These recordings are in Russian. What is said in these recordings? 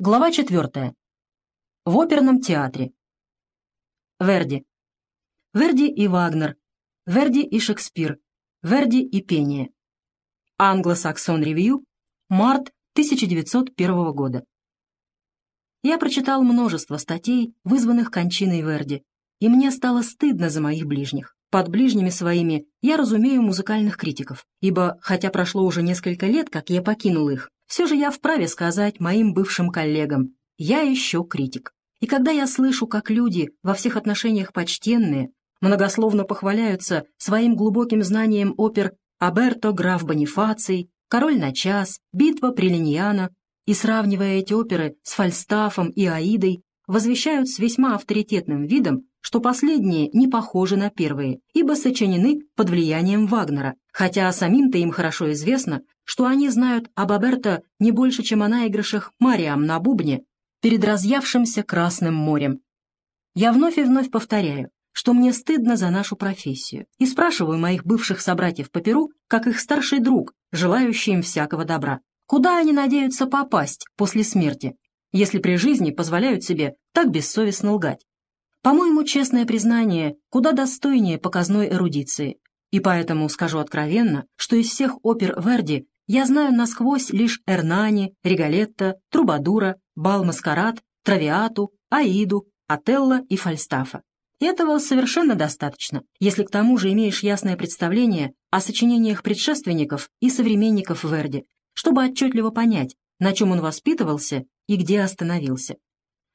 Глава четвертая. В оперном театре. Верди. Верди и Вагнер. Верди и Шекспир. Верди и пение. Англосаксон Ревью. Март 1901 года. Я прочитал множество статей, вызванных кончиной Верди, и мне стало стыдно за моих ближних. Под ближними своими я разумею музыкальных критиков, ибо, хотя прошло уже несколько лет, как я покинул их, все же я вправе сказать моим бывшим коллегам, я еще критик. И когда я слышу, как люди, во всех отношениях почтенные, многословно похваляются своим глубоким знанием опер «Аберто, граф Бонифаций», «Король на час», «Битва при Линьяно», и, сравнивая эти оперы с Фальстафом и Аидой, возвещают с весьма авторитетным видом, что последние не похожи на первые, ибо сочинены под влиянием Вагнера, хотя самим-то им хорошо известно, что они знают об Аберто не больше, чем о наигрышах Мариам на бубне перед разъявшимся Красным морем. Я вновь и вновь повторяю, что мне стыдно за нашу профессию, и спрашиваю моих бывших собратьев по Перу, как их старший друг, желающий им всякого добра, куда они надеются попасть после смерти, если при жизни позволяют себе так бессовестно лгать. По-моему, честное признание куда достойнее показной эрудиции, и поэтому скажу откровенно, что из всех опер Верди я знаю насквозь лишь Эрнани, Риголетто, Трубадура, Бал-Маскарад, Травиату, Аиду, Отелло и Фальстафа. Этого совершенно достаточно, если к тому же имеешь ясное представление о сочинениях предшественников и современников Верди, чтобы отчетливо понять, на чем он воспитывался и где остановился.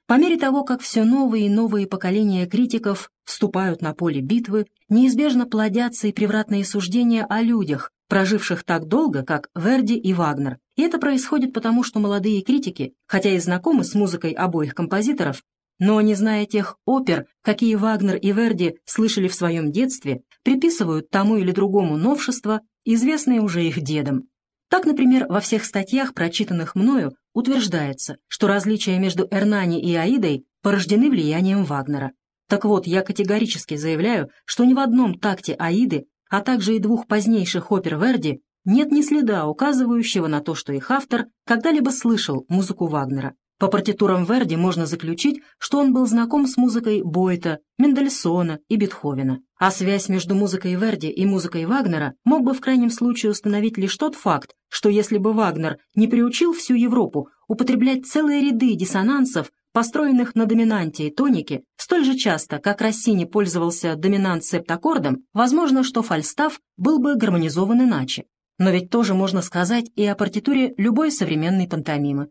По мере того, как все новые и новые поколения критиков вступают на поле битвы, неизбежно плодятся и превратные суждения о людях, проживших так долго, как Верди и Вагнер. И это происходит потому, что молодые критики, хотя и знакомы с музыкой обоих композиторов, но, не зная тех опер, какие Вагнер и Верди слышали в своем детстве, приписывают тому или другому новшества, известные уже их дедам. Так, например, во всех статьях, прочитанных мною, утверждается, что различия между Эрнани и Аидой порождены влиянием Вагнера. Так вот, я категорически заявляю, что ни в одном такте Аиды а также и двух позднейших опер Верди, нет ни следа, указывающего на то, что их автор когда-либо слышал музыку Вагнера. По партитурам Верди можно заключить, что он был знаком с музыкой Бойта, Мендельсона и Бетховена. А связь между музыкой Верди и музыкой Вагнера мог бы в крайнем случае установить лишь тот факт, что если бы Вагнер не приучил всю Европу употреблять целые ряды диссонансов, построенных на доминанте и тонике, столь же часто, как Россини пользовался доминант-септаккордом, возможно, что фальстаф был бы гармонизован иначе. Но ведь тоже можно сказать и о партитуре любой современной пантомимы.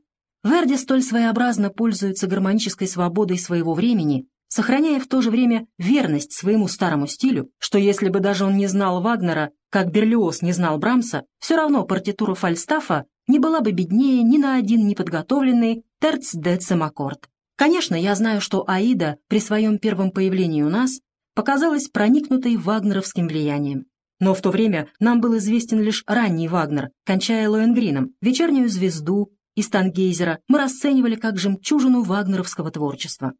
Верди столь своеобразно пользуется гармонической свободой своего времени, сохраняя в то же время верность своему старому стилю, что если бы даже он не знал Вагнера, как Берлиоз не знал Брамса, все равно партитура Фальстафа не была бы беднее ни на один неподготовленный терц-децем аккорд. Конечно, я знаю, что Аида при своем первом появлении у нас показалась проникнутой вагнеровским влиянием. Но в то время нам был известен лишь ранний Вагнер, кончая Лоенгрином, «Вечернюю звезду» и «Стангейзера» мы расценивали как жемчужину вагнеровского творчества.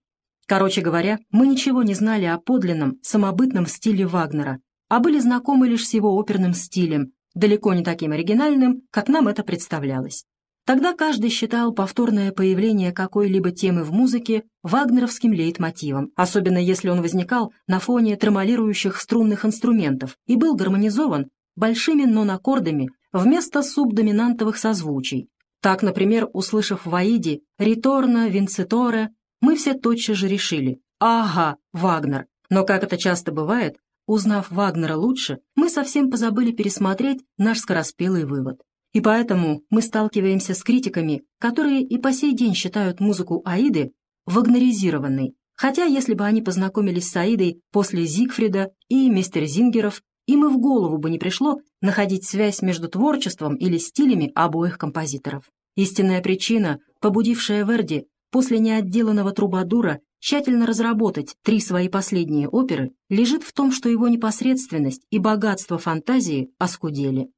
Короче говоря, мы ничего не знали о подлинном, самобытном стиле Вагнера, а были знакомы лишь с его оперным стилем, далеко не таким оригинальным, как нам это представлялось. Тогда каждый считал повторное появление какой-либо темы в музыке вагнеровским лейтмотивом, особенно если он возникал на фоне тремолирующих струнных инструментов и был гармонизован большими нон-аккордами вместо субдоминантовых созвучий. Так, например, услышав в Аиде «Риторно», «Винциторе», мы все тотчас же решили «Ага, Вагнер». Но, как это часто бывает, Узнав Вагнера лучше, мы совсем позабыли пересмотреть наш скороспелый вывод. И поэтому мы сталкиваемся с критиками, которые и по сей день считают музыку Аиды вагнеризированной, хотя если бы они познакомились с Аидой после Зигфрида и мистер Зингеров, им и в голову бы не пришло находить связь между творчеством или стилями обоих композиторов. Истинная причина, побудившая Верди после неотделанного трубадура тщательно разработать три свои последние оперы, лежит в том, что его непосредственность и богатство фантазии оскудели.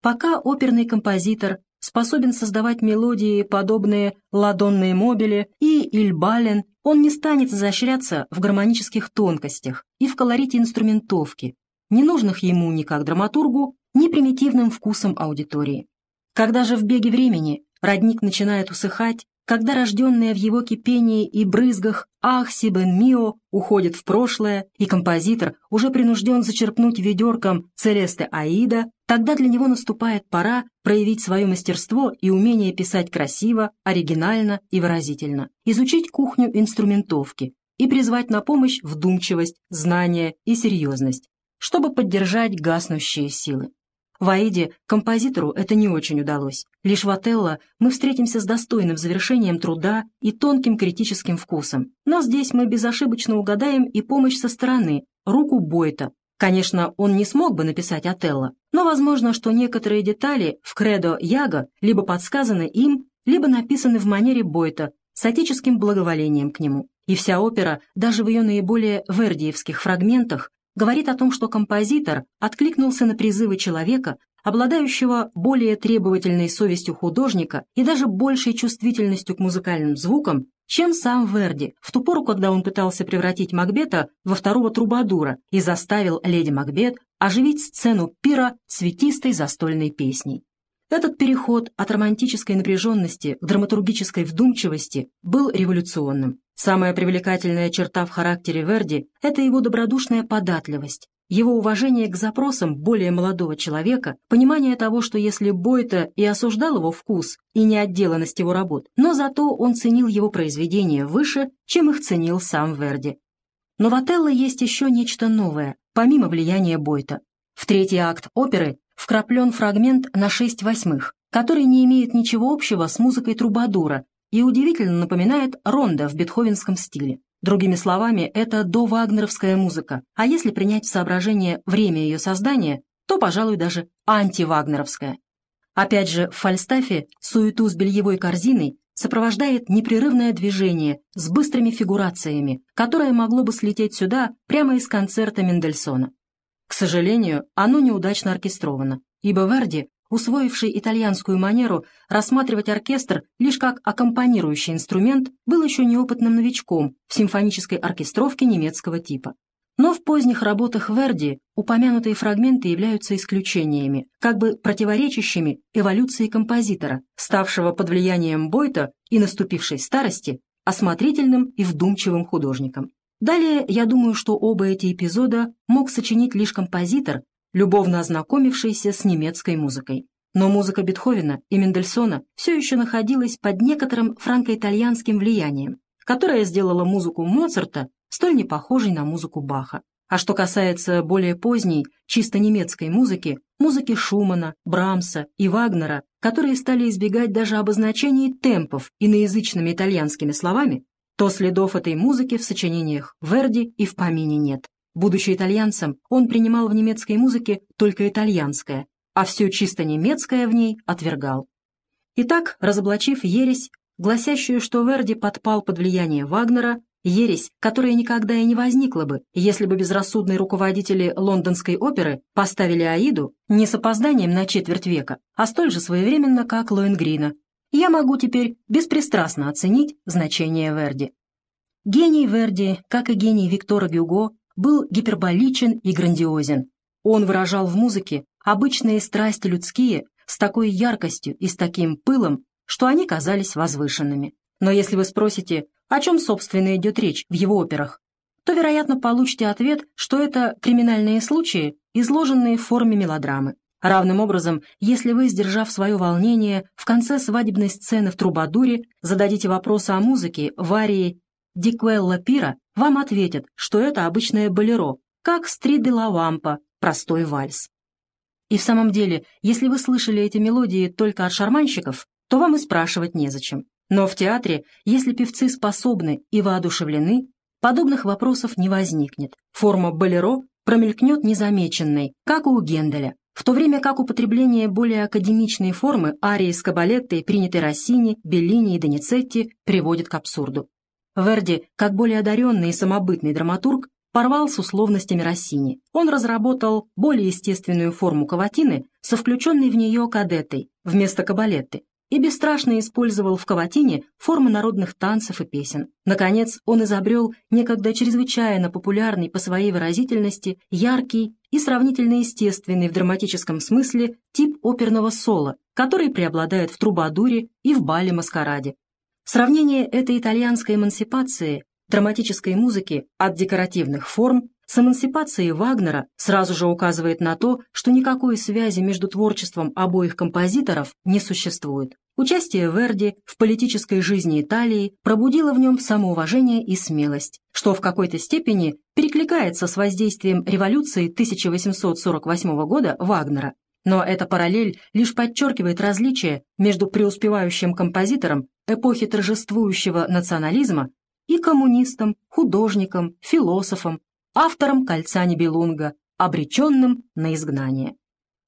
Пока оперный композитор способен создавать мелодии, подобные «Ладонные мобили» и «Ильбален», он не станет изощряться в гармонических тонкостях и в колорите инструментовки, не нужных ему ни как драматургу, ни примитивным вкусом аудитории. Когда же в беге времени родник начинает усыхать, когда рожденные в его кипении и брызгах «Ах, Сибен Мио» уходит в прошлое, и композитор уже принужден зачерпнуть ведерком «Целесте Аида», тогда для него наступает пора проявить свое мастерство и умение писать красиво, оригинально и выразительно, изучить кухню инструментовки и призвать на помощь вдумчивость, знание и серьезность, чтобы поддержать гаснущие силы. В «Аиде» композитору это не очень удалось. Лишь в «Отелло» мы встретимся с достойным завершением труда и тонким критическим вкусом. Но здесь мы безошибочно угадаем и помощь со стороны, руку Бойта. Конечно, он не смог бы написать «Отелло», но возможно, что некоторые детали в «Кредо Яго» либо подсказаны им, либо написаны в манере Бойта с отеческим благоволением к нему. И вся опера, даже в ее наиболее вердиевских фрагментах, говорит о том, что композитор откликнулся на призывы человека, обладающего более требовательной совестью художника и даже большей чувствительностью к музыкальным звукам, чем сам Верди в ту пору, когда он пытался превратить Макбета во второго трубадура и заставил леди Макбет оживить сцену пира цветистой застольной песней. Этот переход от романтической напряженности к драматургической вдумчивости был революционным. Самая привлекательная черта в характере Верди – это его добродушная податливость, его уважение к запросам более молодого человека, понимание того, что если Бойта и осуждал его вкус и неотделанность его работ, но зато он ценил его произведения выше, чем их ценил сам Верди. Но в Отелло есть еще нечто новое, помимо влияния Бойта. В третий акт оперы вкраплен фрагмент на шесть восьмых, который не имеет ничего общего с музыкой Трубадура и удивительно напоминает ронда в бетховенском стиле. Другими словами, это довагнеровская музыка, а если принять в соображение время ее создания, то, пожалуй, даже антивагнеровская. Опять же, в Фальстафе суету с бельевой корзиной сопровождает непрерывное движение с быстрыми фигурациями, которое могло бы слететь сюда прямо из концерта Мендельсона. К сожалению, оно неудачно оркестровано, ибо Верди, усвоивший итальянскую манеру рассматривать оркестр лишь как аккомпанирующий инструмент, был еще неопытным новичком в симфонической оркестровке немецкого типа. Но в поздних работах Верди упомянутые фрагменты являются исключениями, как бы противоречащими эволюции композитора, ставшего под влиянием Бойта и наступившей старости осмотрительным и вдумчивым художником. Далее, я думаю, что оба эти эпизода мог сочинить лишь композитор, любовно ознакомившийся с немецкой музыкой. Но музыка Бетховена и Мендельсона все еще находилась под некоторым франко-итальянским влиянием, которое сделало музыку Моцарта столь не похожей на музыку Баха. А что касается более поздней, чисто немецкой музыки, музыки Шумана, Брамса и Вагнера, которые стали избегать даже обозначений темпов иноязычными итальянскими словами, то следов этой музыки в сочинениях Верди и в помине нет. Будучи итальянцем, он принимал в немецкой музыке только итальянское, а все чисто немецкое в ней отвергал. Итак, разоблачив ересь, гласящую, что Верди подпал под влияние Вагнера, ересь, которая никогда и не возникла бы, если бы безрассудные руководители лондонской оперы поставили Аиду не с опозданием на четверть века, а столь же своевременно, как Лоенгрина, я могу теперь беспристрастно оценить значение Верди. Гений Верди, как и гений Виктора Гюго, был гиперболичен и грандиозен. Он выражал в музыке обычные страсти людские с такой яркостью и с таким пылом, что они казались возвышенными. Но если вы спросите, о чем, собственно, идет речь в его операх, то, вероятно, получите ответ, что это криминальные случаи, изложенные в форме мелодрамы. Равным образом, если вы, сдержав свое волнение, в конце свадебной сцены в Трубадуре зададите вопросы о музыке в арии «Диквелла Пира», вам ответят, что это обычное болеро, как «Стриды ла Вампа», простой вальс. И в самом деле, если вы слышали эти мелодии только от шарманщиков, то вам и спрашивать незачем. Но в театре, если певцы способны и воодушевлены, подобных вопросов не возникнет. Форма болеро промелькнет незамеченной, как у Генделя в то время как употребление более академичной формы арии с кабалеттой, принятой Россини, Беллини и Доницетти, приводит к абсурду. Верди, как более одаренный и самобытный драматург, порвал с условностями Россини. Он разработал более естественную форму каватины со включенной в нее кадеттой вместо кабалетты, и бесстрашно использовал в каватине формы народных танцев и песен. Наконец, он изобрел некогда чрезвычайно популярный по своей выразительности, яркий и сравнительно естественный в драматическом смысле тип оперного соло, который преобладает в трубадуре и в бале-маскараде. Сравнение этой итальянской эмансипации, драматической музыки от декоративных форм с эмансипацией Вагнера сразу же указывает на то, что никакой связи между творчеством обоих композиторов не существует. Участие Верди в политической жизни Италии пробудило в нем самоуважение и смелость, что в какой-то степени перекликается с воздействием революции 1848 года Вагнера. Но эта параллель лишь подчеркивает различие между преуспевающим композитором эпохи торжествующего национализма и коммунистом, художником, философом, автором «Кольца Нибелунга», обреченным на изгнание.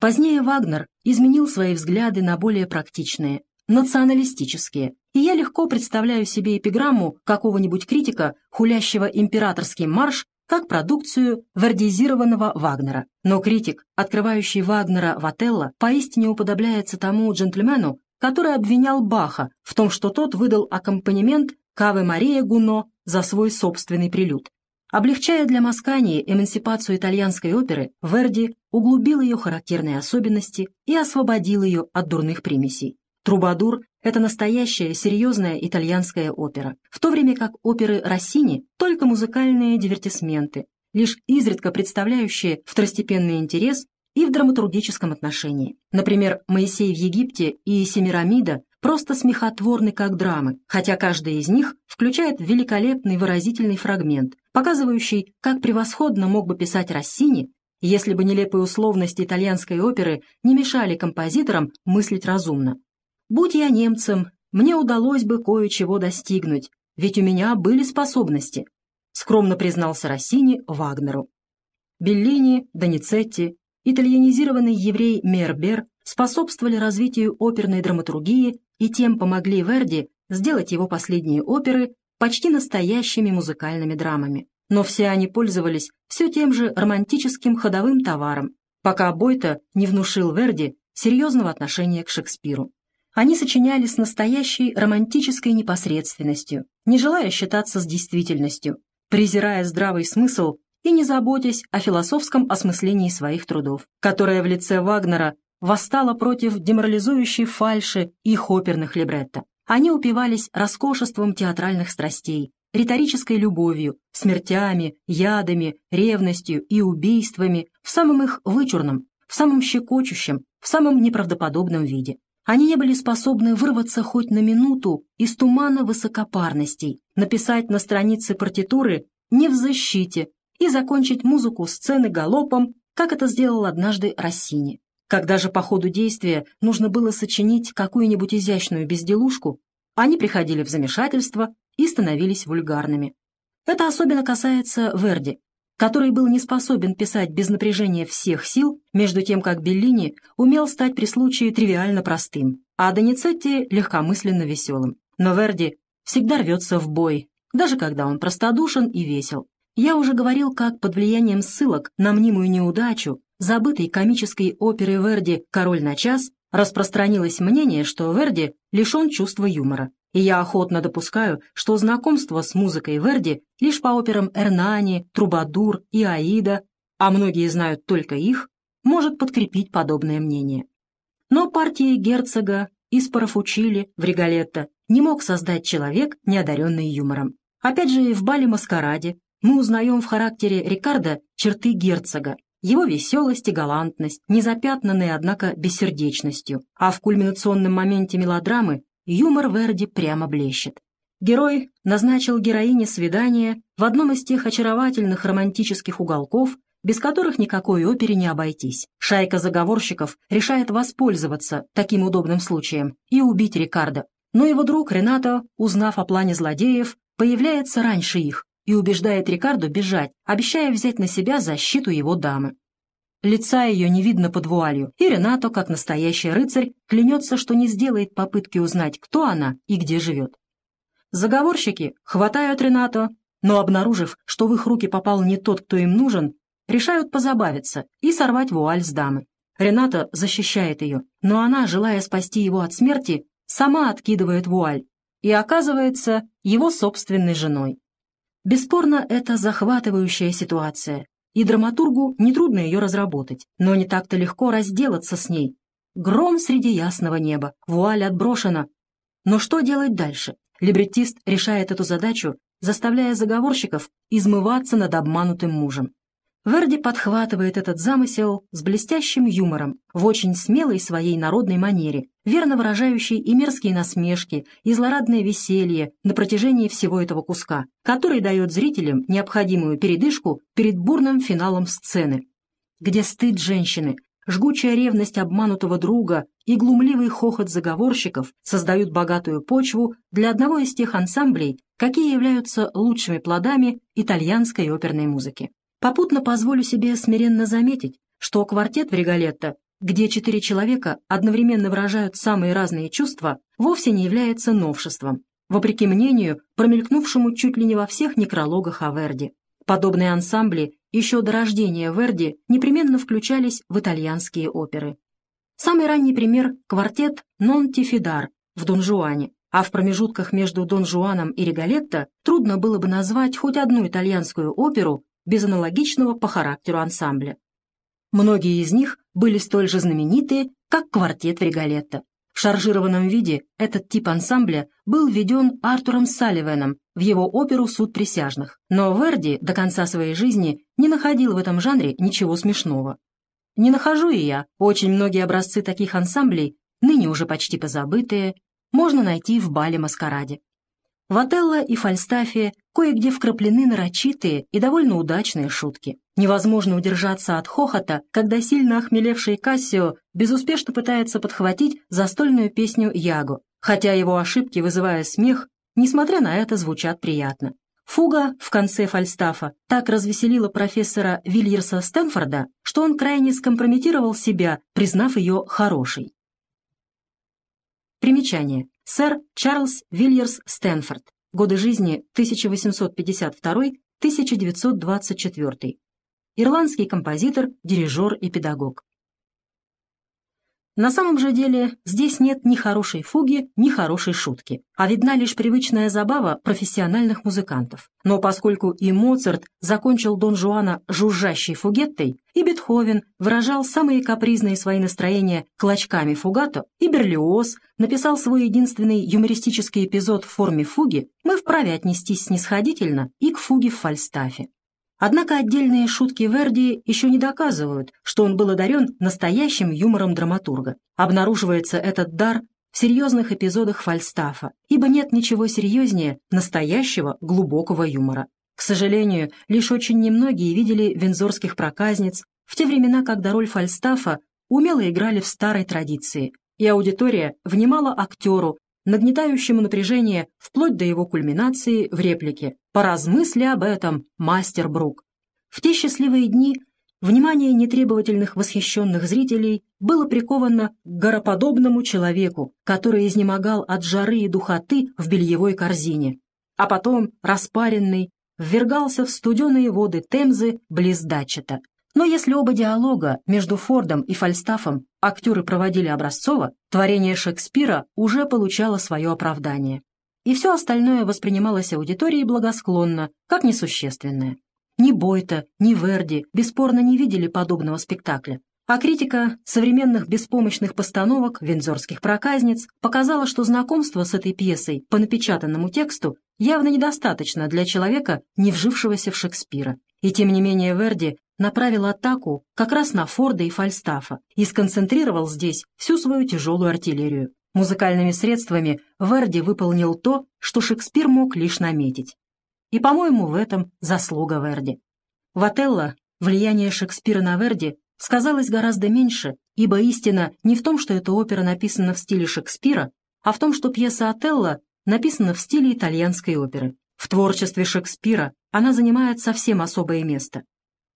Позднее Вагнер изменил свои взгляды на более практичные, националистические, и я легко представляю себе эпиграмму какого-нибудь критика, хулящего императорский марш, как продукцию вердизированного Вагнера. Но критик, открывающий Вагнера в Отелло, поистине уподобляется тому джентльмену, который обвинял Баха в том, что тот выдал аккомпанемент Кавы Мария Гуно за свой собственный прелюд. Облегчая для Маскани эмансипацию итальянской оперы, Верди углубил ее характерные особенности и освободил ее от дурных примесей. «Трубадур» — это настоящая серьезная итальянская опера, в то время как оперы Россини — только музыкальные дивертисменты, лишь изредка представляющие второстепенный интерес и в драматургическом отношении. Например, «Моисей в Египте» и «Семирамида» просто смехотворны как драмы, хотя каждая из них включает великолепный выразительный фрагмент, показывающий, как превосходно мог бы писать Россини, если бы нелепые условности итальянской оперы не мешали композиторам мыслить разумно. Будь я немцем, мне удалось бы кое-чего достигнуть, ведь у меня были способности, скромно признался Россини Вагнеру. Беллини, Доницетти, итальянизированный еврей Мербер способствовали развитию оперной драматургии и тем помогли Верди сделать его последние оперы почти настоящими музыкальными драмами. Но все они пользовались все тем же романтическим ходовым товаром, пока Бойто не внушил Верди серьезного отношения к Шекспиру. Они сочиняли с настоящей романтической непосредственностью, не желая считаться с действительностью, презирая здравый смысл и не заботясь о философском осмыслении своих трудов, которое в лице Вагнера восстало против деморализующей фальши их оперных либретто. Они упивались роскошеством театральных страстей, риторической любовью, смертями, ядами, ревностью и убийствами в самом их вычурном, в самом щекочущем, в самом неправдоподобном виде. Они не были способны вырваться хоть на минуту из тумана высокопарностей, написать на странице партитуры «не в защите» и закончить музыку сцены галопом, как это сделал однажды Россини. Когда же по ходу действия нужно было сочинить какую-нибудь изящную безделушку, они приходили в замешательство и становились вульгарными. Это особенно касается Верди, который был не способен писать без напряжения всех сил, между тем как Беллини умел стать при случае тривиально простым, а Доницетти легкомысленно веселым. Но Верди всегда рвется в бой, даже когда он простодушен и весел. Я уже говорил, как под влиянием ссылок на мнимую неудачу, забытой комической оперы Верди «Король на час» распространилось мнение, что Верди лишен чувства юмора и я охотно допускаю, что знакомство с музыкой Верди лишь по операм Эрнани, Трубадур и Аида, а многие знают только их, может подкрепить подобное мнение. Но партии герцога из Парафучили в Риголетто не мог создать человек, не одаренный юмором. Опять же, в бале-маскараде мы узнаем в характере Рикардо черты герцога, его веселость и галантность, не запятнанные, однако, бессердечностью, а в кульминационном моменте мелодрамы юмор Верди прямо блещет. Герой назначил героине свидание в одном из тех очаровательных романтических уголков, без которых никакой опере не обойтись. Шайка заговорщиков решает воспользоваться таким удобным случаем и убить Рикардо. Но его друг Ренато, узнав о плане злодеев, появляется раньше их и убеждает Рикардо бежать, обещая взять на себя защиту его дамы. Лица ее не видно под вуалью, и Ренато, как настоящий рыцарь, клянется, что не сделает попытки узнать, кто она и где живет. Заговорщики хватают Ренато, но, обнаружив, что в их руки попал не тот, кто им нужен, решают позабавиться и сорвать вуаль с дамы. Ренато защищает ее, но она, желая спасти его от смерти, сама откидывает вуаль и оказывается его собственной женой. Бесспорно, это захватывающая ситуация, и драматургу нетрудно ее разработать, но не так-то легко разделаться с ней. Гром среди ясного неба, вуаль отброшена. Но что делать дальше? Либреттист решает эту задачу, заставляя заговорщиков измываться над обманутым мужем. Верди подхватывает этот замысел с блестящим юмором, в очень смелой своей народной манере, верно выражающей и мерзкие насмешки, и злорадное веселье на протяжении всего этого куска, который дает зрителям необходимую передышку перед бурным финалом сцены, где стыд женщины, жгучая ревность обманутого друга и глумливый хохот заговорщиков создают богатую почву для одного из тех ансамблей, какие являются лучшими плодами итальянской оперной музыки. Попутно позволю себе смиренно заметить, что квартет в Риголетто, где четыре человека одновременно выражают самые разные чувства, вовсе не является новшеством, вопреки мнению, промелькнувшему чуть ли не во всех некрологах о Верди. Подобные ансамбли еще до рождения Верди непременно включались в итальянские оперы. Самый ранний пример – квартет «Нон Тифидар» в Дон Жуане, а в промежутках между Дон Жуаном и Риголетто трудно было бы назвать хоть одну итальянскую оперу, без аналогичного по характеру ансамбля. Многие из них были столь же знаменитые, как квартет Риголетто. В шаржированном виде этот тип ансамбля был введен Артуром Салливеном в его оперу «Суд присяжных», но Верди до конца своей жизни не находил в этом жанре ничего смешного. Не нахожу и я, очень многие образцы таких ансамблей, ныне уже почти позабытые, можно найти в бале-маскараде. В Отелло и Фальстафе кое-где вкраплены нарочитые и довольно удачные шутки. Невозможно удержаться от хохота, когда сильно охмелевший Кассио безуспешно пытается подхватить застольную песню Яго, хотя его ошибки, вызывая смех, несмотря на это, звучат приятно. Фуга в конце Фальстафа так развеселила профессора Вильерса Стэнфорда, что он крайне скомпрометировал себя, признав ее хорошей. Примечание. Сэр Чарльз Вильерс Стэнфорд. Годы жизни 1852-1924. Ирландский композитор, дирижер и педагог. На самом же деле здесь нет ни хорошей фуги, ни хорошей шутки, а видна лишь привычная забава профессиональных музыкантов. Но поскольку и Моцарт закончил Дон Жуана жужжащей фугеттой, и Бетховен выражал самые капризные свои настроения клочками фугато, и Берлиоз написал свой единственный юмористический эпизод в форме фуги, мы вправе отнестись снисходительно и к фуге в Фальстафе. Однако отдельные шутки Верди еще не доказывают, что он был одарен настоящим юмором драматурга. Обнаруживается этот дар в серьезных эпизодах Фальстафа, ибо нет ничего серьезнее настоящего глубокого юмора. К сожалению, лишь очень немногие видели вензорских проказниц в те времена, когда роль Фальстафа умело играли в старой традиции, и аудитория внимала актеру, нагнетающему напряжение вплоть до его кульминации в реплике «Поразмысли об этом, мастер Брук». В те счастливые дни внимание нетребовательных восхищенных зрителей было приковано к гороподобному человеку, который изнемогал от жары и духоты в бельевой корзине, а потом, распаренный, ввергался в студеные воды Темзы близ Датчета. Но если оба диалога между Фордом и Фальстафом актеры проводили образцово, творение Шекспира уже получало свое оправдание. И все остальное воспринималось аудиторией благосклонно, как несущественное. Ни Бойта, ни Верди бесспорно не видели подобного спектакля, а критика современных беспомощных постановок вензорских проказниц показала, что знакомство с этой пьесой по напечатанному тексту явно недостаточно для человека, не вжившегося в Шекспира. И тем не менее Верди направил атаку как раз на Форда и Фальстафа и сконцентрировал здесь всю свою тяжелую артиллерию. Музыкальными средствами Верди выполнил то, что Шекспир мог лишь наметить. И, по-моему, в этом заслуга Верди. В Отелло влияние Шекспира на Верди сказалось гораздо меньше, ибо истина не в том, что эта опера написана в стиле Шекспира, а в том, что пьеса Отелло написана в стиле итальянской оперы. В творчестве Шекспира она занимает совсем особое место.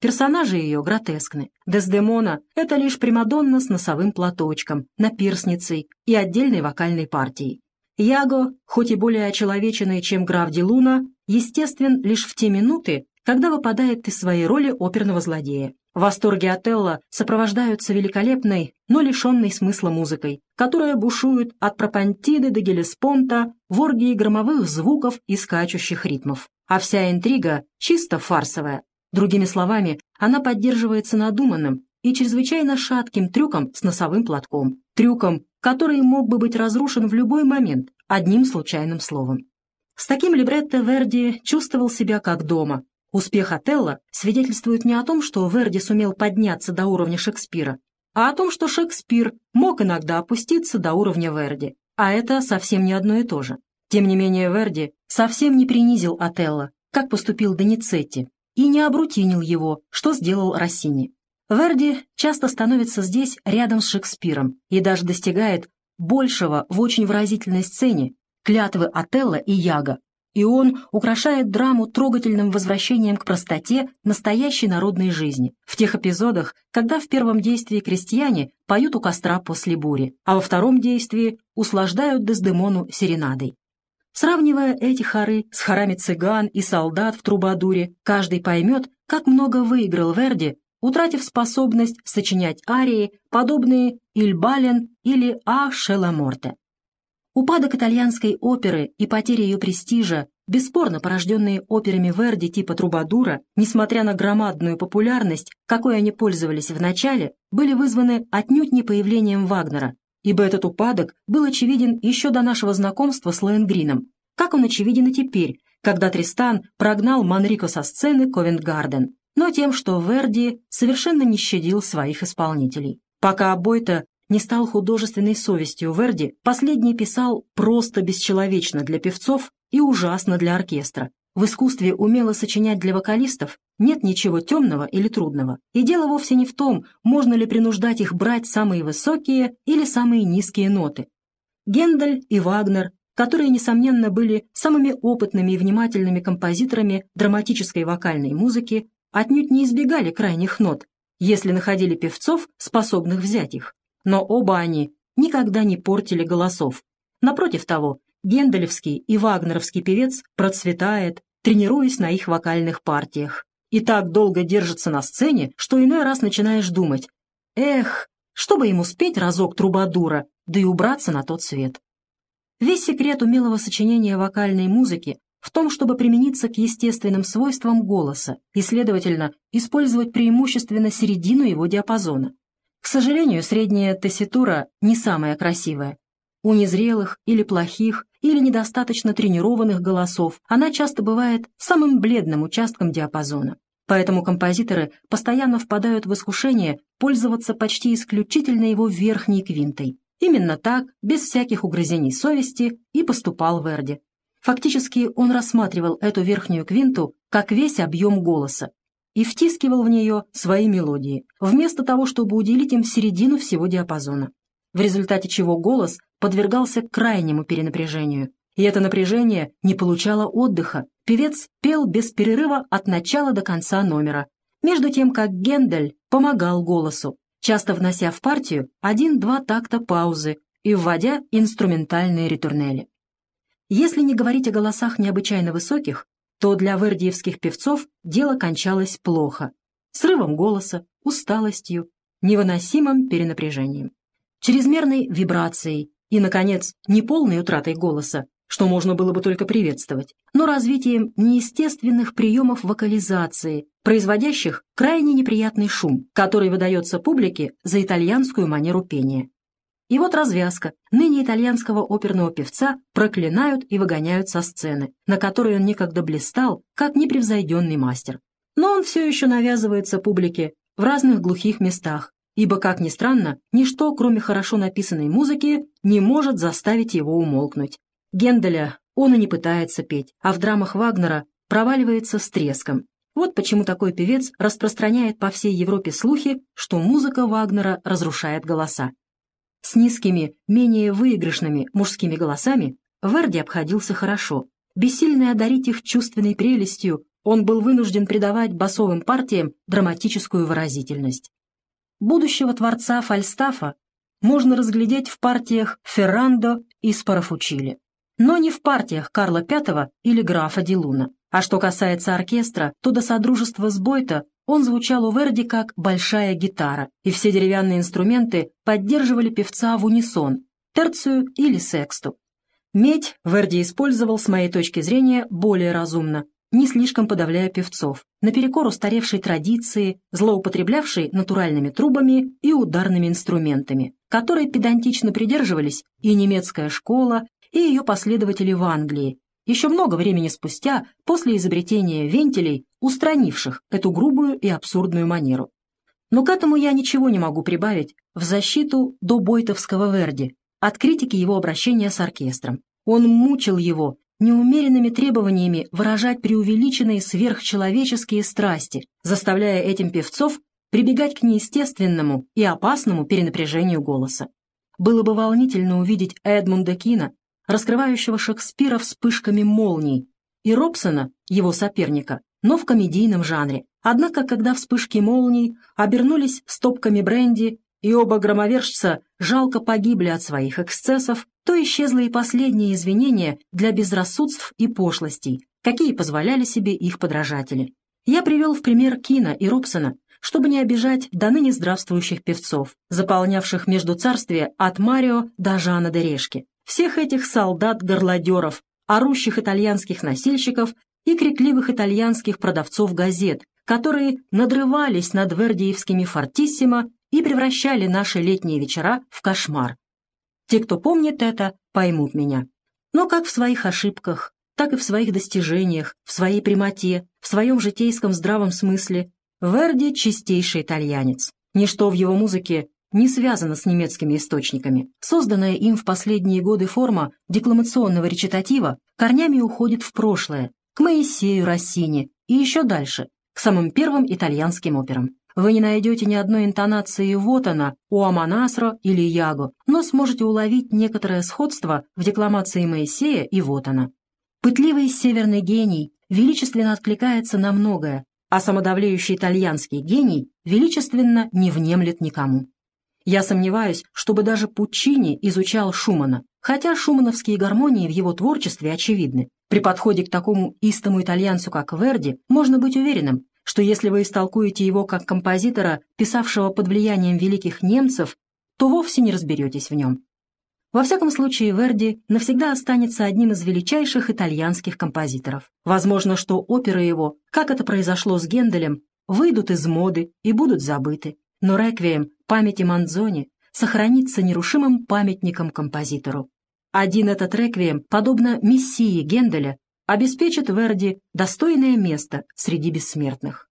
Персонажи ее гротескны. Дездемона — это лишь Примадонна с носовым платочком, наперсницей и отдельной вокальной партией. Яго, хоть и более очеловеченный, чем граф Дилуна, естествен лишь в те минуты, когда выпадает из своей роли оперного злодея. Восторги Отелло сопровождаются великолепной, но лишенной смысла музыкой, которая бушует от пропантиды до гелеспонта в оргии громовых звуков и скачущих ритмов. А вся интрига чисто фарсовая, Другими словами, она поддерживается надуманным и чрезвычайно шатким трюком с носовым платком, трюком, который мог бы быть разрушен в любой момент одним случайным словом. С таким либретто Верди чувствовал себя как дома. Успех Отелло свидетельствует не о том, что Верди сумел подняться до уровня Шекспира, а о том, что Шекспир мог иногда опуститься до уровня Верди. А это совсем не одно и то же. Тем не менее, Верди совсем не принизил Отелло, как поступил Доницетти, и не обрутинил его, что сделал Россини. Верди часто становится здесь рядом с Шекспиром и даже достигает большего в очень выразительной сцене, клятвы Отелло и Яга, и он украшает драму трогательным возвращением к простоте настоящей народной жизни, в тех эпизодах, когда в первом действии крестьяне поют у костра после бури, а во втором действии услаждают Дездемону серенадой. Сравнивая эти хоры с хорами цыган и солдат в Трубадуре, каждый поймет, как много выиграл Верди, утратив способность сочинять арии, подобные «Ильбален» или «А Шеламорте». Упадок итальянской оперы и потеря ее престижа, бесспорно порожденные операми Верди типа Трубадура, несмотря на громадную популярность, какой они пользовались в начале, были вызваны отнюдь не появлением Вагнера, ибо этот упадок был очевиден еще до нашего знакомства с Лоенгрином, как он очевиден и теперь, когда Тристан прогнал Манрико со сцены Ковент-Гарден, но тем, что Верди совершенно не щадил своих исполнителей. Пока Бойта не стал художественной совестью Верди, последний писал просто бесчеловечно для певцов и ужасно для оркестра. В искусстве умело сочинять для вокалистов нет ничего темного или трудного. И дело вовсе не в том, можно ли принуждать их брать самые высокие или самые низкие ноты. Гендель и Вагнер, которые, несомненно, были самыми опытными и внимательными композиторами драматической вокальной музыки, отнюдь не избегали крайних нот, если находили певцов, способных взять их но оба они никогда не портили голосов. Напротив того, генделевский и вагнеровский певец процветает, тренируясь на их вокальных партиях. И так долго держится на сцене, что иной раз начинаешь думать, эх, чтобы ему спеть разок трубадура, да и убраться на тот свет. Весь секрет умелого сочинения вокальной музыки в том, чтобы примениться к естественным свойствам голоса и, следовательно, использовать преимущественно середину его диапазона. К сожалению, средняя тесситура не самая красивая. У незрелых или плохих, или недостаточно тренированных голосов она часто бывает самым бледным участком диапазона. Поэтому композиторы постоянно впадают в искушение пользоваться почти исключительно его верхней квинтой. Именно так, без всяких угрызений совести, и поступал Верди. Фактически он рассматривал эту верхнюю квинту как весь объем голоса, и втискивал в нее свои мелодии, вместо того, чтобы уделить им середину всего диапазона, в результате чего голос подвергался крайнему перенапряжению, и это напряжение не получало отдыха. Певец пел без перерыва от начала до конца номера, между тем как Гендель помогал голосу, часто внося в партию один-два такта паузы и вводя инструментальные ритурнели. Если не говорить о голосах необычайно высоких, то для вердиевских певцов дело кончалось плохо. Срывом голоса, усталостью, невыносимым перенапряжением, чрезмерной вибрацией и, наконец, неполной утратой голоса, что можно было бы только приветствовать, но развитием неестественных приемов вокализации, производящих крайне неприятный шум, который выдается публике за итальянскую манеру пения. И вот развязка. Ныне итальянского оперного певца проклинают и выгоняют со сцены, на которой он некогда блистал, как непревзойденный мастер. Но он все еще навязывается публике в разных глухих местах, ибо, как ни странно, ничто, кроме хорошо написанной музыки, не может заставить его умолкнуть. Генделя он и не пытается петь, а в драмах Вагнера проваливается с треском. Вот почему такой певец распространяет по всей Европе слухи, что музыка Вагнера разрушает голоса. С низкими, менее выигрышными мужскими голосами Верди обходился хорошо. Бессильный одарить их чувственной прелестью, он был вынужден придавать басовым партиям драматическую выразительность. Будущего творца Фальстафа можно разглядеть в партиях Феррандо и Спарафучили, но не в партиях Карла V или графа Дилуна. А что касается оркестра, то до содружества с Бойто он звучал у Верди как большая гитара, и все деревянные инструменты поддерживали певца в унисон, терцию или сексту. Медь Верди использовал, с моей точки зрения, более разумно, не слишком подавляя певцов, наперекор устаревшей традиции, злоупотреблявшей натуральными трубами и ударными инструментами, которые педантично придерживались и немецкая школа, и ее последователи в Англии, еще много времени спустя, после изобретения вентилей, устранивших эту грубую и абсурдную манеру. Но к этому я ничего не могу прибавить в защиту добойтовского Верди от критики его обращения с оркестром. Он мучил его неумеренными требованиями выражать преувеличенные сверхчеловеческие страсти, заставляя этим певцов прибегать к неестественному и опасному перенапряжению голоса. Было бы волнительно увидеть Эдмунда Кина, раскрывающего Шекспира вспышками молний, и Робсона, его соперника, но в комедийном жанре. Однако, когда вспышки молний обернулись стопками бренди, и оба громовержца жалко погибли от своих эксцессов, то исчезло и последнее извинение для безрассудств и пошлостей, какие позволяли себе их подражатели. Я привел в пример Кина и Робсона, чтобы не обижать до ныне здравствующих певцов, заполнявших между царствия от Марио до Жана де Решки, всех этих солдат-горлодеров, орущих итальянских носильщиков и крикливых итальянских продавцов газет, которые надрывались над вердиевскими фортиссимо и превращали наши летние вечера в кошмар. Те, кто помнит это, поймут меня. Но как в своих ошибках, так и в своих достижениях, в своей прямоте, в своем житейском здравом смысле, Верди — чистейший итальянец. Ничто в его музыке не связано с немецкими источниками. Созданная им в последние годы форма декламационного речитатива корнями уходит в прошлое, к Моисею Россини и еще дальше, к самым первым итальянским операм. Вы не найдете ни одной интонации «вот она» у Аманасро или Яго, но сможете уловить некоторое сходство в декламации Моисея и «вот она». Пытливый северный гений величественно откликается на многое, а самодавлеющий итальянский гений величественно не внемлет никому. Я сомневаюсь, чтобы даже Пуччини изучал Шумана, хотя шумановские гармонии в его творчестве очевидны. При подходе к такому истому итальянцу, как Верди, можно быть уверенным, что если вы истолкуете его как композитора, писавшего под влиянием великих немцев, то вовсе не разберетесь в нем. Во всяком случае, Верди навсегда останется одним из величайших итальянских композиторов. Возможно, что оперы его, как это произошло с Генделем, выйдут из моды и будут забыты. Но «Реквием» памяти Манзони сохранится нерушимым памятником композитору. Один этот «Реквием», подобно «Мессии» Генделя, обеспечит Верди достойное место среди бессмертных.